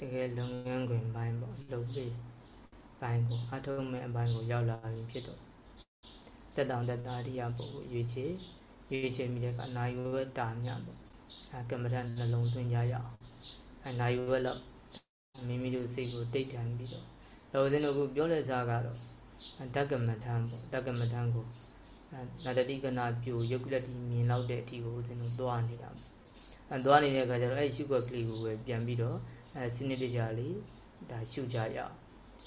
တကယ်လုပ်ငန်းခွင်ပိုင်းပေါ့လုပ်ပြီးပိုင်းကိုအထုံးမဲ့အပိုင်းကိုရောက်လာပြီဖြစ်တော့တက်တောင်တက်တာရိယပုဂ္ဂိုလ်ရွေးချယ်ရွေးချယ်မိတဲ့ကနိုင်ဝဲတာမြပေါ့အဲကမ္မထနှလုံးသွင်းကြရအောင်အဲနိုင်ဝဲလောက်မိမိတို့စိတ်ကိုတိတ်ထန်ပြီးတော့လောစင်းတို့ကပြောတဲ့စားကတော့ဓကမထံပေါ့ဓကမထံကိုနာတတိကနာပြိုယုတ်ကလတိမြင်လောက်တဲ့အထိကိုဦးဇင်းတို့သွားနေတာအဲသွားနေတဲ့အခါကျတော့အဲရှုွက်ကလေးကိုပဲပြန်ပြီးတော့ အဲစနစ်တကျလေးဒါရှုကြရအောင်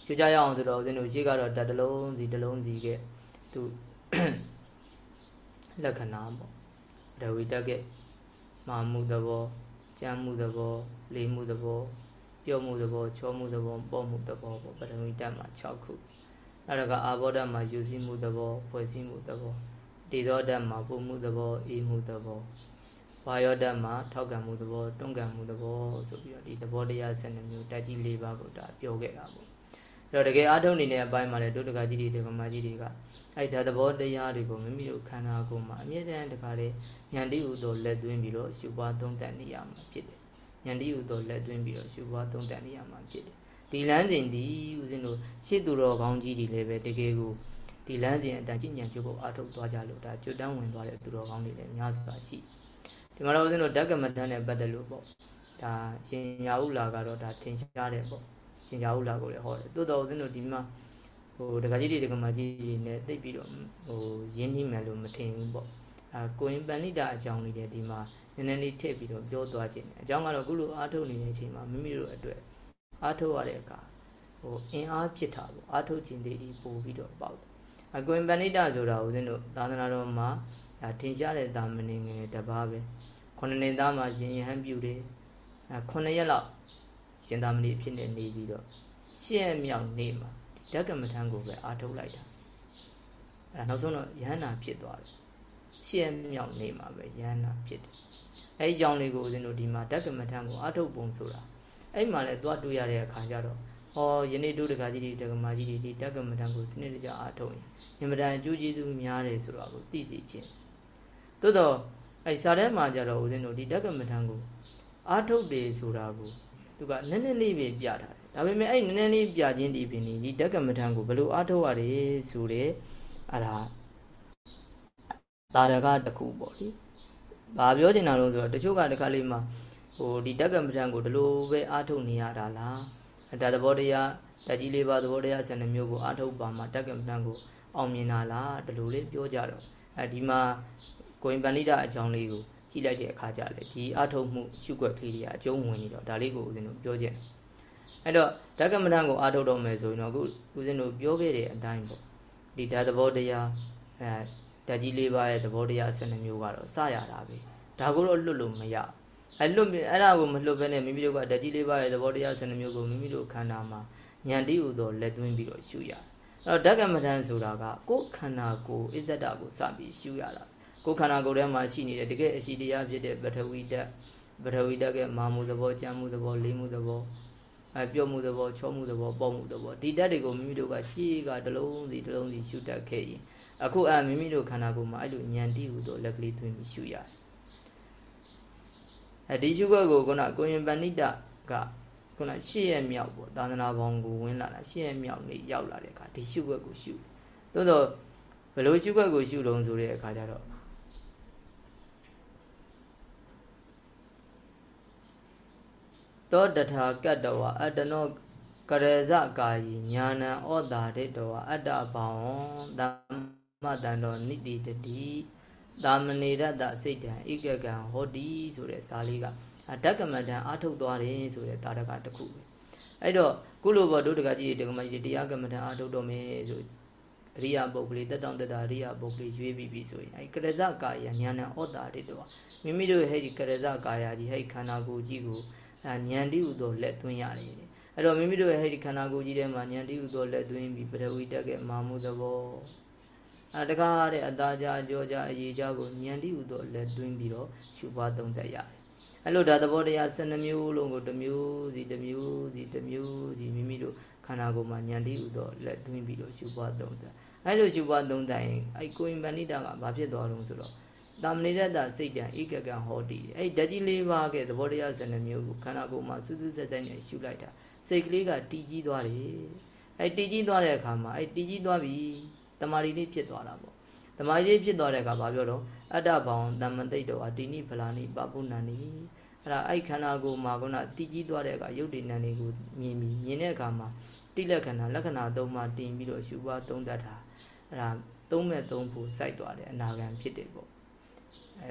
ရှုကြရအောင်ဆိုတော့ဦးဇင်းတို့ရှေ့ကတော့တတလုံးစီတလုံးစီကသူလက္ခဏာပေါ့ဒဝိတကမာမှုသဘောကြမ်းမှုသဘောလေးမှုသဘောပြောမှုသဘောချောမှုသဘောပေါ့မှုသဘောပေါ့ပထဝီဓာတ်မှာ6ခုအဲ့ဒါကအာဘောဓာတ်မှာယူစည်းမှုသဘောဖွဲ့စည်းမှုသဘောတေသောဓာတ်မှာပုံမှုသဘောအေးမှုသဘော ဘာယောဓာတ်မှာထောက်ကံမှုသဘောတွန်းကံမှုသဘောဆိုပြီးတော့ဒီသဘောတရား12မျိုးတက်ကြီး၄ပါးကိုဒါပြောခဲ့တာပေါ့အဲ့တော့တကယ်အားထုတ်နေတဲ့အပိုင်းမှာလည်းဒုတကကြီးတွေဒကမကြီးတွေကအဲ့ဒါသဘောတရားတွေကိုမိမိတို့ခန္ဓာကိုယ်မှာအမြဲတမ်းတခါလေဉာဏ်တည်းဟူသောလက်သွင်းပြီးတော့ရှုပွားသုံးတတ်နေရမှာဖြစ်တယ်ဉာဏ်တည်းဟူသောလက်သွင်းပြီးတော့ရှုပွားသုံးတတ်နေရမှာဖြစ်တယ်ဒီလမ်းစဉ်ဒီဦးဇင်းတို့ရှေ့သူတော်ကောင်းကြီးတွေလည်းပဲတကယ်ကိုဒီလမ်းစဉ်အတန်ကြည်ညံကျုပ်ကိုအားထုတ်သွားကြလို့ဒါကျွတ်တန်းဝင်သွားတဲ့သူတော်ကောင်းတွေလည်းများစွာရှိ ဒီမှာတော့ဦးဇင်းတို့ဓကမတန်းနဲ့ပတ်သက်လို့ပေါ့ဒါရှင်ရာဟုလာကတော့ဒါထင်ရှားတယ်ပေါ့ရှင်ရာဟုလာကိုလည်းဟောတယ်တိုးတော်ဦးဇင်းတို့ဒီမှာဟိုဒကာကြီးတွေဒကာမကြီးတွေနဲ့တိတ်ပြီးတော့ဟိုရင်းနှီးမယ်လို့မထင်ဘူးပေါ့အဲကိုရင်ပဏိတာအကြောင်းလေးတွေဒီမှာနည်းနည်းလေးထည့်ပြီးတော့ပြောသွားခြင်းအကြောင်းကတော့ခုလိုအားထုတ်နေတဲ့အချိန်မှာမိမိတို့အတွက်အားထုတ်ရတဲ့အခါဟိုအင်အားဖြစ်တာပေါ့အားထုတ်ခြင်းတွေပို့ပြီးတော့ပေါ့အကွင်ပဏိတာဆိုတာဦးဇင်းတို့သာသနာတော်မှာ ဒါထင်ရှားတဲ့တာမဏေငယ်တပါးပဲခုနှစ်နှစ်သားမှာရှင်ယဟန်ပြုတယ်အဲခုနှစ်ရက်လောက်ရှင်သာမဏေဖြစ်နေနေပြီးတော့ရှစ်ရက်မြောက်နေ့မှာဓကမထံကိုပဲအားထုတ်လိုက်တာအဲနောက်ဆုံးတော့ယဟန္တာဖြစ်သွားတယ်ရှစ်ရက်မြောက်နေ့မှာပဲယဟန္တာဖြစ်တယ်အဲဒီကြောင့်လေးကိုဦးဇင်းတို့ဒီမှာဓကမထံကိုအားထုတ်ပုံဆိုတာအဲ့မှာလည်းသွားတွေ့ရတဲ့အခါကျတော့ဟောယနေ့တို့တကကြီးတွေတကမာကြီးတွေဒီတက္ကမထံကိုစနစ်တကျအားထုတ်ရင်အင်မတန်အကျိုးကျေးဇူးများတယ်ဆိုတော့ကိုသိစေခြင်း သို့တော့အဲစာထဲမှာကြတော့ဦးဇင်းတို့ဒီတက္ကမထံကိုအားထုတ်တယ်ဆိုတာကိုသူကနည်းနည်းလေးပဲပြထားတယ်ဒါပေမဲ့အဲ့နည်းနည်းလေးပြခြင်းဒီပင်ဒီတက္ကမထံကိုဘယ်လိုအားထုတ်ရတယ်ဆိုတဲ့အဲ့ဒါတာရကတခုပေါ့လေဘာပြောချင်တာလို့ဆိုတော့တချို့ကတခါလေးမှာဟိုဒီတက္ကမထံကိုဒီလိုပဲအားထုတ်နေရတာလားဒါသဘောတရားတက်ကြီးလေးပါသဘောတရား12မျိုးကိုအားထုတ်ပါမှာတက္ကမထံကိုအောင်မြင်တာလားဒီလိုလေးပြောကြတော့အဲဒီမှာ ကိုရင်ပန္နိတအကြောင်းလေးကိုကြည့်လိုက်တဲ့အခါကျလေဒီအားထုတ်မှုရှုွက်ကလေးတွေကအကျုံးဝင်နေတော့ဒါလေးကိုဦးဇင်းတို့ပြောခြင်းအဲ့တော့ဓကမထံကိုအားထုတ်တော့မယ်ဆိုရင်တော့ခုဦးဇင်းတို့ပြောခဲ့တဲ့အတိုင်းပေါ့ဒီဓာတ်သဘောတရားအဲဓာတ်ကြီးလေးပါးရဲ့သဘောတရား12မျိုးကတော့စရတာပဲဒါကိုတော့လွတ်လို့မရအဲလွတ်အဲ့ဒါကိုမလွတ်ဘဲနဲ့မိမိတို့ကဓာတ်ကြီးလေးပါးရဲ့သဘောတရား12မျိုးကိုမိမိတို့ခန္ဓာမှာဉာဏ်တည်းဟူသောလက်သွင်းပြီးတော့ရှုရအဲ့တော့ဓကမထံဆိုတာကကိုယ်ခန္ဓာကိုအစ္ဆဒကိုစပြီးရှုရတာ ကိုယ်ခန္ဓာကိုယ်ထဲမှာရှိနေတဲ့တကယ်အရှိတရားဖြစ်တဲ့ပထဝီဓာတ်ပထဝီဓာတ်ကမာမှုသဘောကြမ်းမှုသဘောလေးမှုသဘောအဲပြော့မှုသဘောချောမှုသဘောပေါ့မှုသဘောဒီဓာတ်တွေကိုမိမိတို့ကရှေးကတလုံးစီတလုံးစီရှုတတ်ခဲ့ရင်အခုအဲမိမိတို့ခန္ဓာကိုယ်မှာအဲ့လိုဉာဏ်တည်ဟူသောလက်ကလေးသွင်းပြီးရှုရတယ်အဲဒီရှုခွက်ကိုခုနကိုရင်ပဏိတကခုနရှေ့ရမြောက်ပေါ့သာသနာပေါင်းကိုဝင်လာတာရှေ့ရမြောက်နေရောက်လာတဲ့အခါဒီရှုခွက်ကိုရှုသို့တော့ဘယ်လိုရှုခွက်ကိုရှုလုံးဆိုတဲ့အခါကျတော့ သောတထာကတ္တဝအတ္တနောကရဇကာယီညာဏံဩတာတိတဝအတ္တဘောင်သမ္မတန္တောနိတိတတိသာမဏေရတ္တစိတ်တံဧကကံဟောတိဆိုတဲ့စာလေးကဓကမတံအာထုတ်သွားတယ်ဆိုတဲ့တာရကတစ်ခုပဲအဲ့တော့ကုလိုဘောဒုဒကကြီးဒကမကြီးတရားကမတံအာထုတ်တော်မယ်ဆိုအရိယာပုဂ္ဂလိတက်တောင်တက်တာအရိယာပုဂ္ဂလိရွေးပြီးပြီဆိုရင်အဲကရဇကာယညာဏဩတာတိတဝမိမိတို့ဟဲ့ဒီကရဇကာယကြီးဟဲ့ခန္ဓာကိုယ်ကြီးကို ဉာဏ်တည်းဟူသောလက်သွင်းရတယ်အဲ့တော့မိမိတို့ရဲ့ဟဲ့ဒီခန္ဓာကိုယ်ကြီးထဲမှာဉာဏ်တည်းဟူသောလက်သွင်းပြီးပထဝီတက်ကမာမှုသဘောအဲတကားတဲ့အသားကြအကျော်ကြအရေးကြကိုဉာဏ်တည်းဟူသောလက်သွင်းပြီးတော့ရှုပွားသုံးသပ်ရတယ်အဲ့လိုဒါသဘောတရား12မျိုးလုံးကိုတစ်မျိုးစီတစ်မျိုးစီတစ်မျိုးစီမိမိတို့ခန္ဓာကိုယ်မှာဉာဏ်တည်းဟူသောလက်သွင်းပြီးတော့ရှုပွားသုံးသပ်အဲ့လိုရှုပွားသုံးသပ်ရင်အဲ့ကိုရင်ပဏိတာကဘာဖြစ်သွားလို့ဆိုတော့ တာမဏိရတ္တစိတ်တံဧကကံဟောတိအဲ့ဓာတ်ကြီး၄ပါးကသဘောတရား12မျိုးကိုခန္ဓာကိုယ်မှာစူးစူးဆက်ဆက်နဲ့ရှုလိုက်တာစိတ်ကလေးကတည်ကြီးသွားတယ်အဲ့တည်ကြီးသွားတဲ့အခါမှာအဲ့တည်ကြီးသွားပြီတမာရီလေးဖြစ်သွားတာပေါ့တမာရီလေးဖြစ်သွားတဲ့အခါဘာပြောတော့အတ္တဘောင်တမ္မတိတ်တော်အတိနိဖလာနိပပုဏ္ဏနိအဲ့ဒါအဲ့ခန္ဓာကိုယ်မှာကတည်ကြီးသွားတဲ့အခါရုပ်တည်နံတွေကိုမြင်ပြီးမြင်တဲ့အခါမှာတိလက္ခဏာလက္ခဏာ၃ပါးတင်ပြီးတော့ရှုပွားသုံးတတ်တာအဲ့ဒါသုံးမဲ့သုံးဖို့စိုက်သွားတယ်အနာဂံဖြစ်တယ်ပေါ့အဲ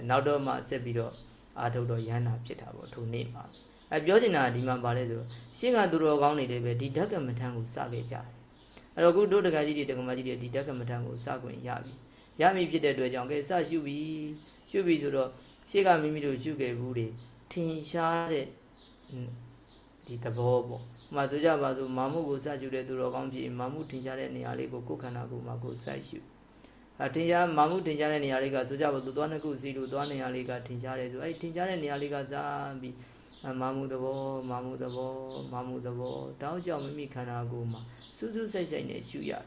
နောက်တော့မှဆက်ပြီးတော့အာထုတ်တော့ရဟန္တာဖြစ်တာပေါ့ထိုနေ့မှာအဲပြောချင်တာဒီမှာပါလဲဆိုရှင်းကသူတော်ကောင်းနေတယ်ပဲဒီဓကမထံကိုစခဲ့ကြတယ်အဲ့တော့ခုတို့တက္ကကြီးတွေတက္ကမကြီးတွေဒီဓကမထံကိုစခွင့်ရပြီရပြီဖြစ်တဲ့အတွက်ကြောင့်ကဲစရှုပြီရှုပြီဆိုတော့ရှေ့ကမိမိတို့ရှုခဲ့ဘူးတွေထင်ရှားတဲ့ဒီသဘောပေါ့။မှာဆိုကြပါစို့မာမှုကိုစရှုတဲ့သူတော်ကောင်းဖြစ်မာမှုထင်ရှားတဲ့နေရာလေးကိုကိုယ်ခန္ဓာကိုယ်မှာကိုယ်စိုက်ရှု အထင်ရှားမာမှုထင်ရှားတဲ့နေရာလေးကဆိုကြပါစို့သွားနှစ်ခုစီလို့သွားနေရာလေးကထင်ရှားတယ်ဆိုအဲ့ထင်ရှားတဲ့နေရာလေးကစားပြီးမာမှုသဘောမာမှုသဘောမာမှုသဘောတောင်းလျှောက်မိမိခန္ဓာကိုယ်မှာစူးစူးဆိုင်ဆိုင်နဲ့ရှုရတယ်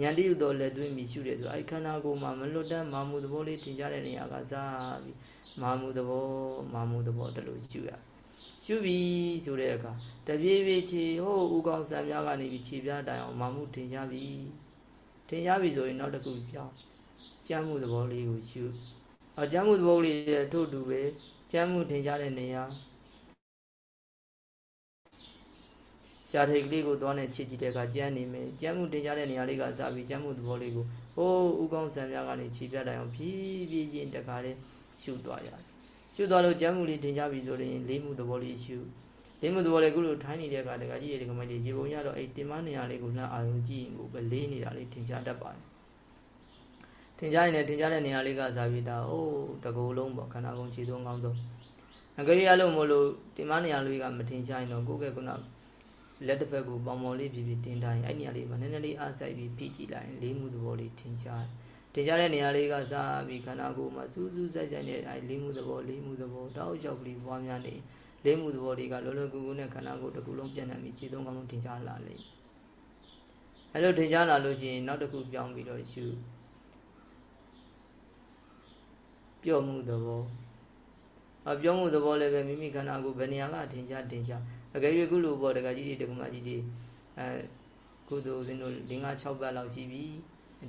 ဉာဏ်တည်းယူတော့လက်သွင်းပြီးရှုတယ်ဆိုအဲ့ခန္ဓာကိုယ်မှာမလွတ်တမ်းမာမှုသဘောလေးထင်ရှားတဲ့နေရာကစားပြီးမာမှုသဘောမာမှုသဘောတလို့ရှုရတယ်ရှုပြီဆိုတဲ့အခါတပြေးပြေးခြေဟိုးဥကောင်းဆံပြားကနေပြီးခြေပြားတိုင်အောင်မာမှုထင်ရှားပြီထင်ရှားပြီဆိုရင်နောက်တစ်ခုပြောင်း ကြမ်းမှုသဘောလေးကိုရှုအကြမ်းမှုသဘောလေးထို့တူပဲကြမ်းမှုထင်ရှားတဲ့နေရာရှားထိတ်ကလေးကိုသွားနေချစ်ကြည့်တဲ့အခါကြမ်းနေမယ်ကြမ်းမှုတင်ကြတဲ့နေရာလေးကစပြီးကြမ်းမှုသဘောလေးကိုဟိုးဥကောင်းဆံပြားကနေခြေပြတိုင်အောင်ဖြည်းဖြည်းချင်းတခါလေးရှုသွားရတယ်ရှုသွားလို့ကြမ်းမှုလေးတင်ကြပြီဆိုရင်လေးမှုသဘောလေးရှုလေးမှုသဘောလေးကုလို့ထိုင်းနေတဲ့အခါတခါကြီးရေကမိုက်လေးရေပုံရတော့အဲ့တင်မနေရာလေးကိုလှမ်းအာရုံကြည့်ရင်ကိုပဲလေးနေတာလေးတင်ကြတတ်ပါတယ်တ င်ကြရင်လည်းတင်ကြတဲ့နေရာလေးကစားပြီးတာအိုးတကူလုံးပေါ့ခန္ဓာကိုယ်ခြေသွင်းကောင်းဆုံးအကြိအလုံးမလို့တင်မနေရာလေးကမတင်ကြရင်တော့ကိုယ့်ကကုနာလက်တစ်ဖက်ကိုပေါင်ပေါင်လေးပြပြတင်ထားရင်အဲ့နေရာလေးမှာနည်းနည်းလေးအားဆိုင်ပြီးဖိကြည့်လိုက်ရင်လေးမှုသဘောလေးထင်ရှားတယ်ထင်ရှားတဲ့နေရာလေးကစားပြီးခန္ဓာကိုယ်မှာစူးစူးဆိုင်ဆိုင်နဲ့အဲ့လေးမှုသဘောလေးမှုသဘောတောက်လျှောက်ကလေးပွားများနေလေးမှုသဘောတွေကလောလောကူကူနဲ့ခန္ဓာကိုယ်တစ်ခုလုံးပြန့်နှံ့ပြီးခြေသုံးကောင်းလုံးထင်ရှားလာလိမ့်အဲ့လိုထင်ရှားလာလို့ရှိရင်နောက်တစ်ခုပြောင်းပြီးတော့ရှု ပြော့မှုသဘောအပြောမှုသဘောလည်းပဲမိမိခန္ဓာကိုယ်ဘယ်နေရာကထင်ရှားထင်ရှားအကယ်၍ခုလိုပေါ့တကကြီးတွေတကမကြီးတွေအဲကုသိုလ်စင်တို့၄၅6ပတ်လောက်ရှိပြီ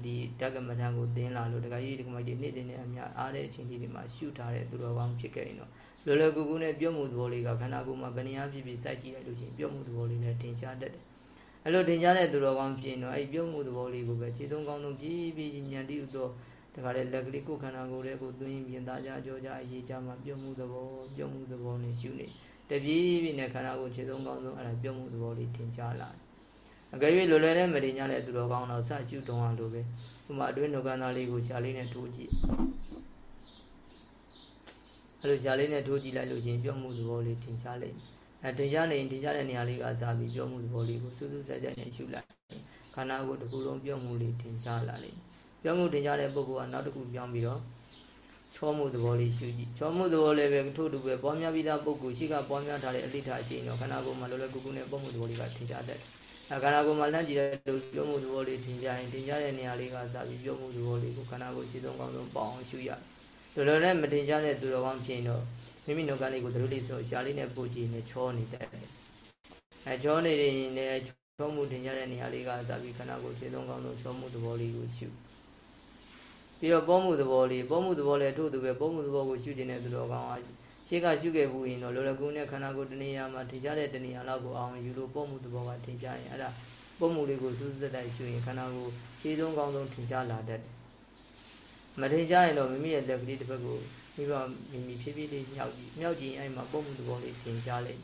ဒီဓကမထံကိုသင်လာလို့တကကြီးတကမကြီးနေ့တင်နဲ့အများအားတဲ့အချိန်လေးတွေမှာရှုထားတဲ့သူတော်ကောင်းဖြစ်ခဲ့ရင်တော့လောလောကူကူနဲ့ပြုတ်မှုသဘောလေးကခန္ဓာကိုယ်မှာဗနေယဖြစ်ပြီးစိုက်ကြည့်လိုက်လို့ရှိရင်ပြုတ်မှုသဘောလေးနဲ့ထင်ရှားတတ်တယ်အဲ့လိုထင်ရှားတဲ့သူတော်ကောင်းဖြစ်ရင်တော့အဲ့ပြုတ်မှုသဘောလေးကိုပဲခြေသုံးကောင်းဆုံးပြီးပြီးညံတိဥတော့ တခါလေလက်ကလေးကိုခန္ဓာကိုယ်ရဲ့ကိုသွင်းရင်သားကြကြောကြအရေးကြမှာပြုတ်မှုသဘောပြုတ်မှုသဘောနဲ့ရှုနေတယ်တပြေးပြေးနဲ့ခန္ဓာကိုယ်ခြေဆုံးကောင်းဆုံးအဲ့ဒါပြုံးမှုသဘောလေးထင်ရှားလာတယ်အကယ်၍လွယ်လွယ်နဲ့မတင်ကြတဲ့သူတော်ကောင်းတော့စရှုတုံးအောင်လို့ပဲဥမာအတွင်းနှုတ်ကန်းသားလေးကိုရှားလေးနဲ့ထိုးကြည့်အဲ့လိုရှားလေးနဲ့ထိုးကြည့်လိုက်လို့ရှိရင်ပြုံးမှုသဘောလေးထင်ရှားလိမ့်မယ်အဲတင်ရှားနေတင်ရှားတဲ့နေရာလေးကစားပြီးပြုံးမှုသဘောလေးကိုစူးစူးဆက်ဆက်နဲ့ရှုလိုက်ခန္ဓာကိုယ်တစ်ခုလုံးပြုံးမှုလေးထင်ရှားလာလိမ့်မယ် ပြုံးမှုထင်ရှားတဲ့ပုဂ္ဂိုလ်ကနောက်တစ်ခုပြောင်းပြီးတော့ချောမှုသဘောလေးရှုကြည့်ချောမှုသဘောလည်းပဲထို့တူပဲပွားများပြီးသားပုဂ္ဂိုလ်ရှိကပွားများထားတဲ့အလိထားရှိရင်တော့ခန္ဓာကိုယ်မှာလောလောကူကူနဲ့ပုံမှုသဘောလေးကထင်ရှားတတ်တယ်အဲခန္ဓာကိုယ်မှာလန့်ကြည့်တဲ့လူပြုံးမှုသဘောလေးထင်ရှားရင်ထင်ရှားတဲ့နေရာလေးကစပြီးပြုံးမှုသဘောလေးကိုခန္ဓာကိုယ်ခြေဆုံးကောင်းဆုံးပေါအောင်ရှုရတယ်လောလောနဲ့မထင်ရှားတဲ့သူတော်ကောင်းဖြစ်ရင်တော့မိမိနှုတ်ကလေးကိုတို့လေးဆိုရှားလေးနဲ့ပို့ကြည့်နေချောနေတတ်တယ်အဲချောနေရင်လည်းချောမှုထင်ရှားတဲ့နေရာလေးကစပြီးခန္ဓာကိုယ်ခြေဆုံးကောင်းဆုံးချောမှုသဘောလေးကိုရှု ပြီးတော့ပေါမှုသဘောလေးပေါမှုသဘောလည်းထို့သူပဲပေါမှုသဘောကိုရှုတင်တဲ့သူတော်ကောင်းအားရှေ့ကရှုခဲ့ဘူးရင်တော့လောလကူနဲ့ခန္ဓာကိုယ်တဏှာမှာထင်ရှားတဲ့တဏှာလောက်ကိုအောင်ယူလို့ပေါမှုသဘောကထင်ရှားရင်အဲ့ဒါပေါမှုလေးကိုစူးစူးတက်ရှုရင်ခန္ဓာကိုယ်ခြေဆုံးကောင်းဆုံးထင်ရှားလာတတ်တယ်မထင်ရှားရင်တော့မိမိရဲ့လက်ကလေးတစ်ဖက်ကိုမိဘမိမိဖြည်းဖြည်းလေးမြောက်ကြည့်မြောက်ကြည့်အဲ့မှာပေါမှုသဘောလေးထင်ရှားလိမ့်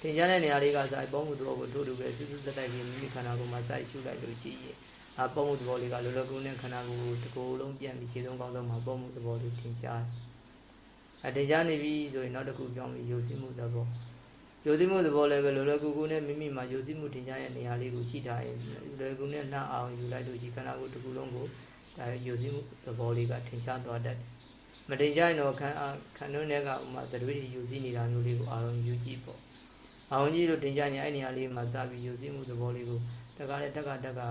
ထင်ရှားတဲ့နေရာလေးကစားပေါမှုသဘောကိုထို့တူပဲစူးစူးတက်တက်ပြီးမိမိခန္ဓာကိုယ်မှာစိုက်ရှုလိုက်လို့ရှိရင် အပုံမှုသဘောလေးကလောလောကူနဲ့ခန္ဓာကိုယ်တစ်ကိုယ်လုံးပြန်ပြီးခြေဆုံးကောင်းဆုံးမှာပုံမှုသဘောလေးထင်ရှားတယ်။အထင်ရှားနေပြီဆိုရင်နောက်တစ်ခုပြောင်းပြီးယုံစည်းမှုသဘောယုံစည်းမှုသဘောလည်းပဲလောလောကူကူနဲ့မိမိမှာယုံစည်းမှုထင်ရှားတဲ့နေရာလေးကိုရှိထားရင်လောလောကူနဲ့နှာအောင်ယူလိုက်လို့ရှိခန္ဓာကိုယ်တစ်ခုလုံးကိုဒါယုံစည်းမှုသဘောလေးကထင်ရှားသွားတတ်တယ်။မထင်ရှားရင်တော့ခန္ဓာခန္ဓာနဲ့ကဥမာသတိယုံစည်းနေတာမျိုးလေးကိုအာရုံယူကြည့်ပေါ့။အာရုံကြည့်လို့ထင်ရှားရင်အဲ့နေရာလေးမှာစပြီးယုံစည်းမှုသဘောလေးကိုတခါလေတက်ကတက်က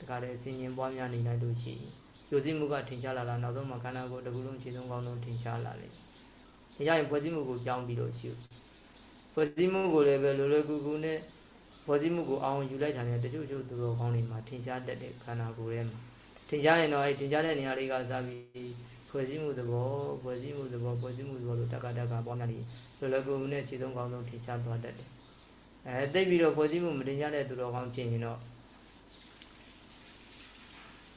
တခါလေဆင်ញင်ပွားများနေလိုက်လို့ရှိရင်ယိုစီးမှုကထင်ရှားလာတာနောက်ဆုံးမှာခန္ဓာကိုယ်တစ်ခုလုံးခြေဆုံးကောင်းဆုံးထင်ရှားလာလိမ့်မယ်ဒါကြောင့်ဖွဲ့စည်းမှုကိုကြောင်းပြီးတော့ရှုဖွဲ့စည်းမှုကိုလည်းပဲလွယ်လွယ်ကူကူနဲ့ဖွဲ့စည်းမှုကိုအောင်ယူလိုက်တာနဲ့တချို့ချို့သူတော်ကောင်းတွေမှာထင်ရှားတတ်တဲ့ခန္ဓာကိုယ်ထဲမှာထင်ရှားရင်တော့အဲထင်ရှားတဲ့နေရာလေးကစပြီးဖွဲ့စည်းမှုသဘောဖွဲ့စည်းမှုသဘောဖွဲ့စည်းမှုသဘောလို့တက္ကတက္ကပေါင်းများပြီးလွယ်လွယ်ကူကူနဲ့ခြေဆုံးကောင်းဆုံးထင်ရှားသွားတတ်တယ်အဲတိတ်ပြီးတော့ဖွဲ့စည်းမှုမတင်ကြတဲ့သူတော်ကောင်းဖြစ်ရင်တော့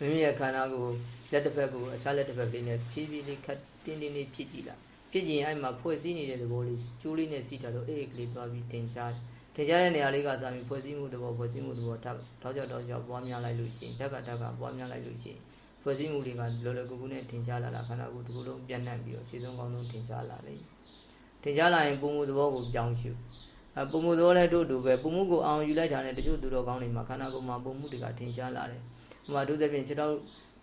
မိမိရဲ့ခန္ဓာကိုလက်တစ်ဖက်ကိုအခြားလက်တစ်ဖက်လေးနဲ့ဖြည်းဖြည်းလေးခတ်တင်းတင်းလေးဖြစ်ကြည့်လာဖြစ်ကြည့်ရင်အဲ့မှာဖွဲ့စည်းနေတဲ့သဘောလေးကျိုးလေးနဲ့စီးထားလို့အေးကလေးသွားပြီးတင်ရှားတင်ရှားတဲ့နေရာလေးကစပြီးဖွဲ့စည်းမှုသဘောဖွဲ့စည်းမှုသဘောတောက်တောက်ကြောက်တောက်ကြောက်ပွားများလိုက်လို့ရှိရင်တက်ကတက်ကပွားများလိုက်လို့ရှိရင်ဖွဲ့စည်းမှုတွေကလောလောကူကူနဲ့တင်ရှားလာတာခန္ဓာကိုယ်တစ်ခုလုံးပြန့်နှံ့ပြီးတော့ခြေဆုံးကောင်းဆုံးတင်ရှားလာလိမ့်မယ်တင်ရှားလာရင်ပုံမှုသဘောကိုပြောင်းရှုအပုံမှုသဘောလည်းတို့တူပဲပုံမှုကိုအောင်ယူလိုက်တာနဲ့တချို့သူတော်ကောင်းတွေမှာခန္ဓာကိုယ်မှာပုံမှုတွေကတင်ရှားလာတယ် ဟိုမှာတို့သဖြင့်ခြေတော့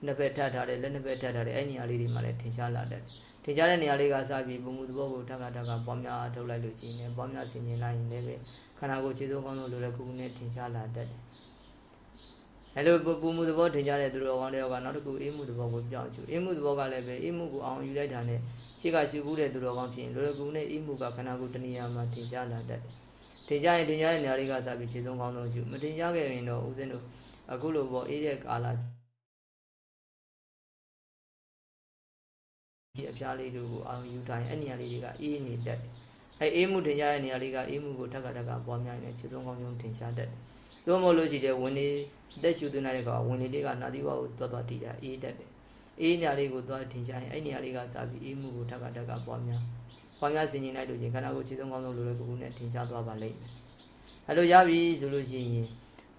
နှစ်ဖက်ထပ်ထားတယ်လက်နှစ်ဖက်ထပ်ထားတယ်အဲ့နေရာလေးတွေမှာလည်းထင်ရှားလာတယ်ထင်ရှားတဲ့နေရာလေးကစပြီးပုံမှုသဘောကိုထပ်ခါထပ်ခါပွားများထုတ်လိုက်လို့ရှိရင်ပွားများဆင်ခြင်လိုက်ရင်လည်းခန္ဓာကိုယ်ခြေသုံးကောင်းလို့လိုလည်းခုခုနဲ့ထင်ရှားလာတတ်တယ်အဲ့လိုပုံမှုသဘောထင်ရှားတဲ့သူတော်ကောင်းတွေကနောက်တစ်ခုအေးမှုသဘောကိုပြောင်းချူအေးမှုသဘောကလည်းပဲအေးမှုကိုအောင်ယူလိုက်တာနဲ့ရှေ့ကရှုဘူးတဲ့သူတော်ကောင်းဖြစ်ရင်လိုလည်းခုနဲ့အေးမှုကခန္ဓာကိုယ်တဏှာမှာထင်ရှားလာတတ်တယ်ထင်ရှားရင်ထင်ရှားတဲ့နေရာလေးကစပြီးခြေသုံးကောင်းဆုံးရှုမထင်ရှားခဲ့ရင်တော့ဦးဇင်းတို့ အခုလိုပေါ့အေးတဲ့ကာလဒီအဖျားလေးတွေကိုအောင်ယူတိုင်းအဲ့နေရာလေးတွေကအေးနေတတ်တယ်။အဲအေးမှုထင်ရှားတဲ့နေရာလေးကအေးမှုကိုထက်ကထက်ကပွားများနေခြေသုံးကောင်းဆုံးထင်ရှားတတ်တယ်။သို့မဟုတ်လို့ရှိတဲ့ဝင်နေတက်ရှူသွင်းတဲ့ကောင်ဝင်နေလေးကနာသီဝကိုသွားသွားတည်တာအေးတတ်တယ်။အေးနေရာလေးကိုသွားထင်ရှားရင်အဲ့နေရာလေးကစပြီးအေးမှုကိုထက်ကထက်ကပွားများပွားများဆင်ခြင်လိုက်လို့ချင်းခန္ဓာကိုယ်ခြေသုံးကောင်းဆုံးလိုလိုကူကူနဲ့ထင်ရှားသွားပါလိမ့်မယ်။အဲလိုရပြီဆိုလို့ရှိရင်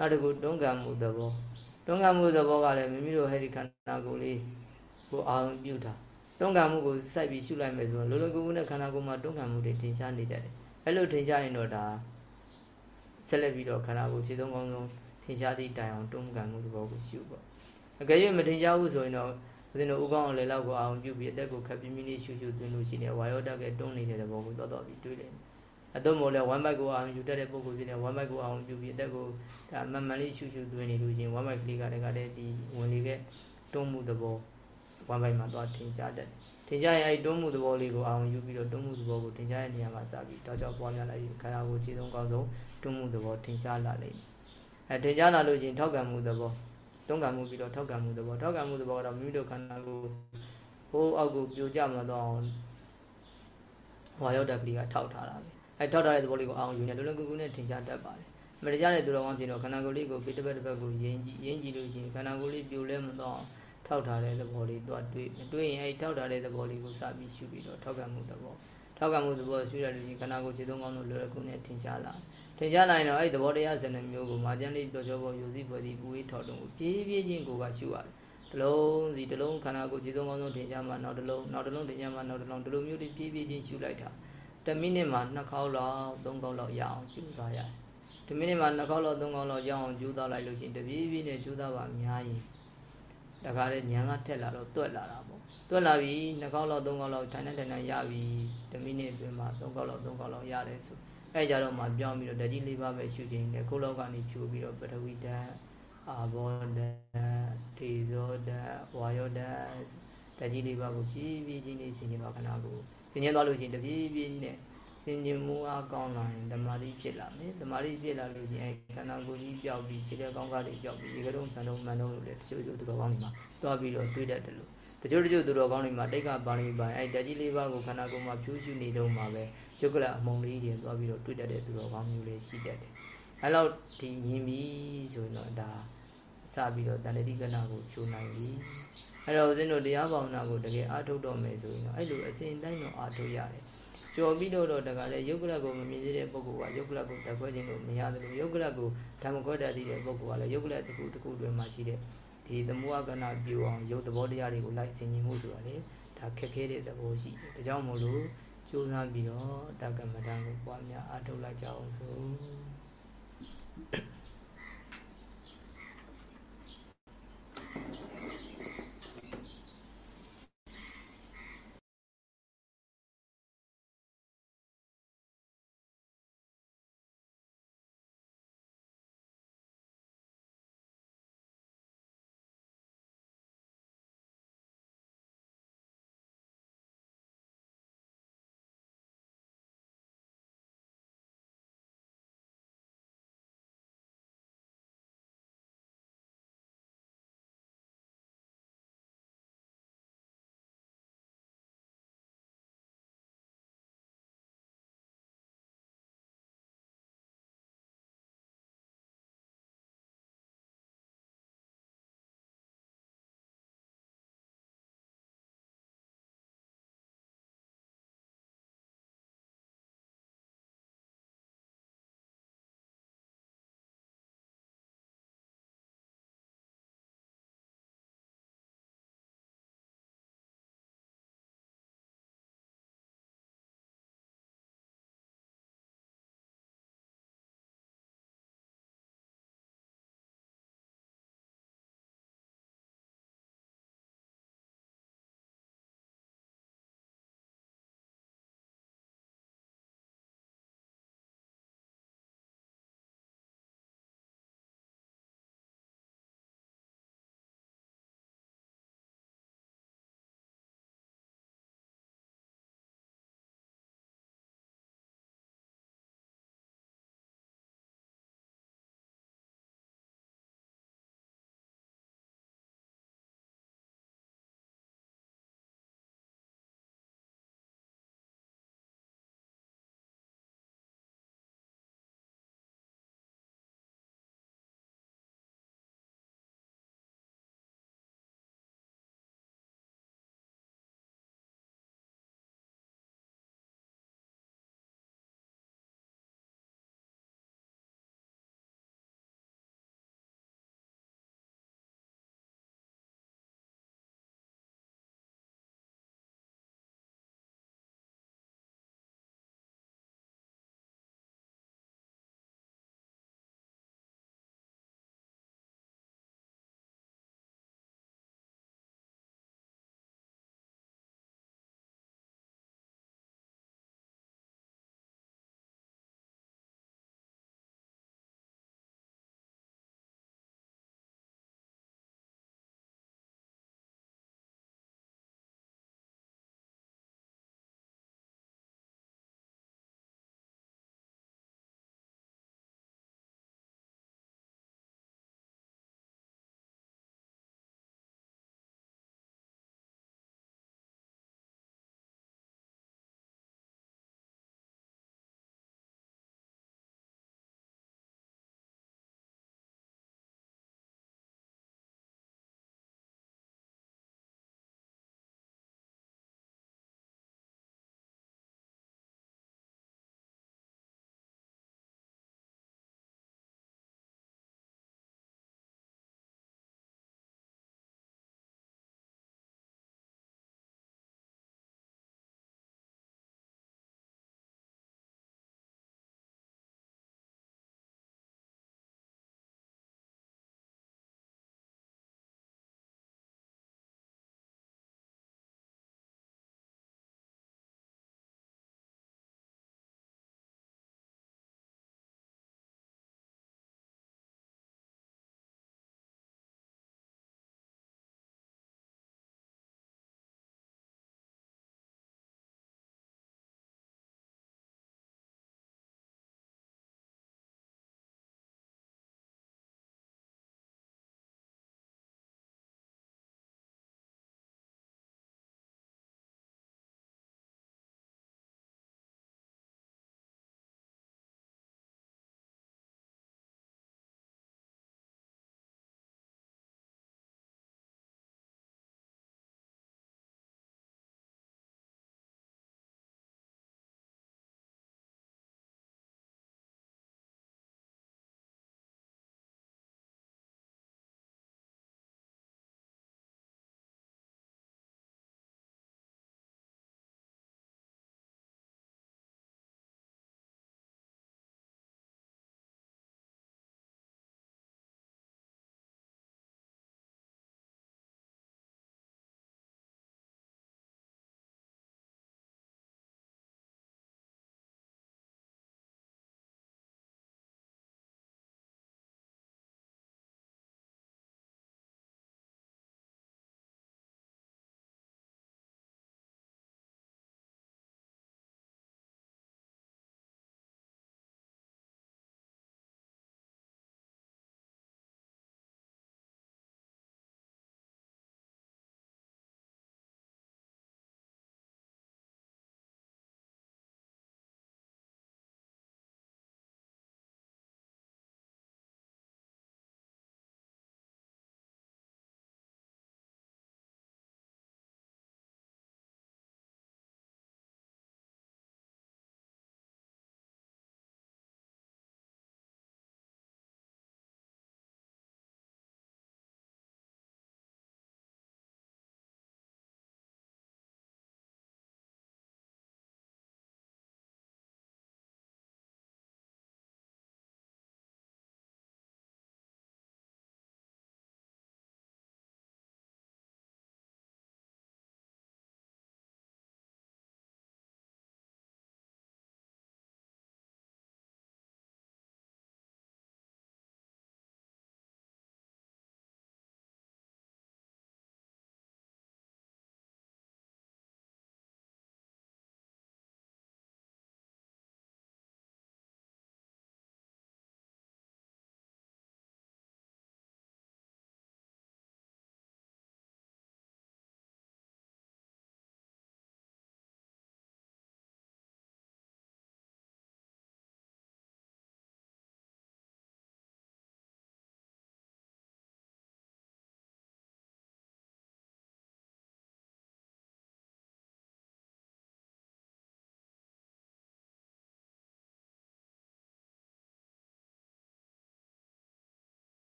နောက်တစ်ခုတွန်းကံမှုသဘောတွန်းကံမှုသဘောကလည်းမိမိတို့ဟဲ့ဒီခန္ဓာကိုယ်လေးကိုအာရုံပြုတာတွန်းကန်မှုကိုစိုက်ပြီးရှုလိုက်မယ်ဆိုတော့လောလောကူကူနဲ့ခန္ဓာကိုယ်မှာတွန်းကန်မှုတွေထင်ရှားနေတတ်တယ်အဲ့လိုထင်ရှားရင်တော့ဒါဆက်လက်ပြီးတော့ခန္ဓာကိုယ်ခြေသုံးကောင်းဆုံးထင်ရှားသည့်တိုင်အောင်တွန်းကန်မှုသဘောကိုရှုပေါ့အကယ်၍မထင်ရှားဘူးဆိုရင်တော့ဦးဇင်းတို့ဥကောင်းအလေလောက်ကိုအောင်ပြုပြီးအသက်ကိုခပ်ပြင်းပြင်းလေးရှုရှုသွင်းလို့ရှိနေဝါယောတက်ကတွန်းနေတဲ့သဘောကိုတော်တော်ပြီးတွေးတယ် အတော့မို့လဲ1 byte ကိုအောင်ယူတတ်တဲ့ပုံကိုဖြစ်နေ1 byte ကိုအောင်ပြုပြီးအသက်ကိုဒါမှန်မှန်လေးရှုရှုသွင်းနေလို့ရှိရင်1 byte ကလေးကလည်းကလည်းဒီဝင်လေကတွန်းမှုသဘောဝမ်းပိုက်မှာသွားထင်ရှားတတ်ထင်ရှားရင်အဲဒီတွန်းမှုသဘောလေးကိုအောင်ယူပြီးတော့တွန်းမှုသဘောကိုထင်ရှားတဲ့နေရာမှာစပြီးတောက်ချောက်ပွားများလိုက်ခန္ဓာကိုယ်ခြေဆုံးကောင်းဆုံးတွန်းမှုသဘောထင်ရှားလာလိမ့်မယ်အဲထင်ရှားလာလို့ရှိရင်ထောက်ကံမှုသဘောတွန်းကံမှုပြီးတော့ထောက်ကံမှုသဘောထောက်ကံမှုသဘောကတော့မိမိတို့ခန္ဓာကိုယ်ဟိုးအောက်ကိုပြိုကျမှတော့ဝါယောတက်ကလေးကထောက်ထားတာပဲ အဲထောက်ထားတဲ့သဘောလေးကိုအောင်ယူနေလွယ်လွယ်ကူကူနဲ့ထင်ရှားတတ်ပါတယ်မတရားတဲ့သူတော်ကောင်းဖြစ်တော့ခန္ဓာကိုယ်လေးကိုပိတစ်ပတ်တစ်ပတ်ကိုယဉ်ကြည့်ယဉ်ကြည့်လို့ရှိရင်ခန္ဓာကိုယ်လေးပြိုလဲမတော့ထောက်ထားတဲ့သဘောလေးသွားတွေးတွေးရင်အဲဒီထောက်ထားတဲ့သဘောလေးကိုစပြီးရှုပြီးတော့ထောက်ကံမှုသဘောထောက်ကံမှုသဘောရှုရလို့ဒီခန္ဓာကိုယ်ခြေသုံးကောင်းလို့လွယ်ကူနဲ့ထင်ရှားလာထင်ရှားလာရင်တော့အဲဒီသဘောတရားစနမျိုးကိုမာကျန်လေးပြောချောပေါ်ယူစည်းဖွဲ့စည်းပူဝေးထောက်တုံးကိုပြေးပြေးချင်းကိုကရှုရတယ်တလုံးစီတလုံးခန္ဓာကိုယ်ခြေသုံးကောင်းဆုံးထင်ရှားမှနောက်တလုံးနောက်တလုံးထင်ရှားမှနောက်တလုံးဒီလိုမျိုးလေးပြေးပြေးချင်းရှုလိုက်တာ တမိနစ်မှာနှစ်ခေါက်လောက်သုံးခေါက်လောက်ရအောင်ကျူသွားရတယ်ဒီမိနစ်မှာနှစ်ခေါက်လောက်သုံးခေါက်လောက်ရအောင်ကျူသွားလိုက်လို့ရှိရင်တပြေးပြေးနဲ့ကျူသွားပါအများကြီးတခါလေညံကထက်လာတော့တွက်လာတာပေါ့တွက်လာပြီနှစ်ခေါက်လောက်သုံးခေါက်လောက်ထိုင်နေထိုင်နေရပြီတမိနစ်အတွင်းမှာသုံးခေါက်လောက်သုံးခေါက်လောက်ရတယ်ဆိုအဲကြတော့မှပြောင်းပြီးတော့ဓာကြီးလေးပါးပဲရှုခြင်းနဲ့ခုလောက်ကနေဖြူပြီးတော့ပထဝီဓာတ်အာဘောဓာတ်ဒေဇောဓာတ်ဝါယောဓာတ်ဓာကြီးလေးပါးကိုဖြည်းဖြည်းချင်းလေးဆင်ခြင်တော့ခဏကို ဆင်ခြင်သွားလို့ရှိရင်တဖြည်းဖြည်းနဲ့စင်ကြင်မှုအားကောင်းလာရင်ဓမ္မတိဖြစ်လာမယ်ဓမ္မတိဖြစ်လာလို့ရှိရင်ခန္ဓာကိုယ်ကြီးပျောက်ပြီးခြေလက်ကောင်းကားတွေပျောက်ပြီးရေကတုံးဆန်တုံးမန်တုံးလို့လည်းတချို့တချို့သူတော်ကောင်းတွေမှာသွားပြီးတော့တွေးတတ်တယ်လို့တချို့တချို့သူတော်ကောင်းတွေမှာတိတ်ကပါဠိပိုင်းအဲတကြီးလေးပါးကိုခန္ဓာကိုယ်မှာဖြူးရှုနေတော့မှာပဲယုတ်ကလအမုံလေးတွေသွားပြီးတော့တွေးတတ်တဲ့သူတော်ကောင်းမျိုးလေးရှိတတ်တယ်အဲလောက်ဒီမြင်ပြီးဆိုရင်တော့ဒါစပြီးတော့တန်တိကနာကိုချိုးနိုင်ပြီ အဲ့တော့ဦးဇင်းတို့တရားဘာဝနာကိုတကယ်အားထုတ်တော့မယ်ဆိုရင်တော့အဲ့လိုအစဉ်တိုင်းတော့အားထုတ်ရတယ်ကြော်ပြီးတော့တော့တကလည်းယုတ်ကလကိုမမြင်သေးတဲ့ပုဂ္ဂိုလ်ကယုတ်ကလကိုတခွဲခြင်းလို့မရတယ်လို့ယုတ်ကလကိုဓမ္မခွဲတတ်တဲ့ပုဂ္ဂိုလ်ကလည်းယုတ်ကလတစ်ခုတစ်ခုတွင်မှာရှိတဲ့ဒီသမုဟကနာပြူအောင်ယုတ်သဘောတရားတွေကိုလိုက်ဆင်ခြင်မှုဆိုတာလေဒါခက်ခဲတဲ့သဘောရှိတယ်ဒါကြောင့်မို့လို့ကြိုးစားပြီးတော့တက္ကမတန်ကိုပွားများအားထုတ်လိုက်ကြအောင်ဆို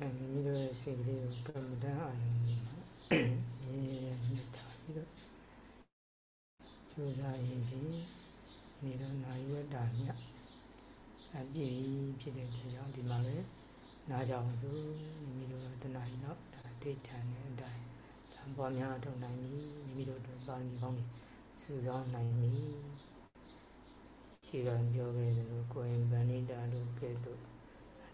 အဲမိမိတို့ရဲ့စိတ်ကလေးကိုကမ္မဋ္ဌာန်းအာရုံကြီးမှာမြဲမြဲမြတ်ထားပြီးတော့ကြိုးစားရင်ဖြင့်နေတော့နာရီဝတ္တာမြတ်အပြည့်ဖြစ်တဲ့ကြောင့်ဒီမှာလည်းနားကြအောင်ဆိုမိမိတို့တဏှာကြီးတော့ဒါဒိဋ္ဌံနဲ့အတိုင်းသံပွားများထုတ်နိုင်ပြီမိမိတို့တို့ပါဠိကောင်းတွေစုဆောင်းနိုင်ပြီခြေကပြောခဲ့တယ်လို့ကိုယ်ဗန္ဓိတာတို့ကဲ့သို့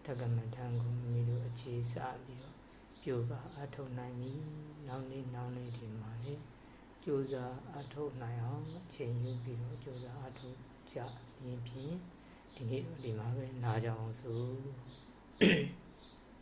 တက္ကမထံကိုမိမိတို့အခြေစားပြီးတော့ပြိုပါအထုတ်နိုင်ပြီနောက်နေ့နောက်နေ့ဒီမှာလေကြိုးစားအထုတ်နိုင်အောင်အချိန်ယူပြီးတော့ကြိုးစားအထုတ်ကြရင်ဖြင့်ဒီနေ့ဒီမှာပဲနားကြအောင်ဆို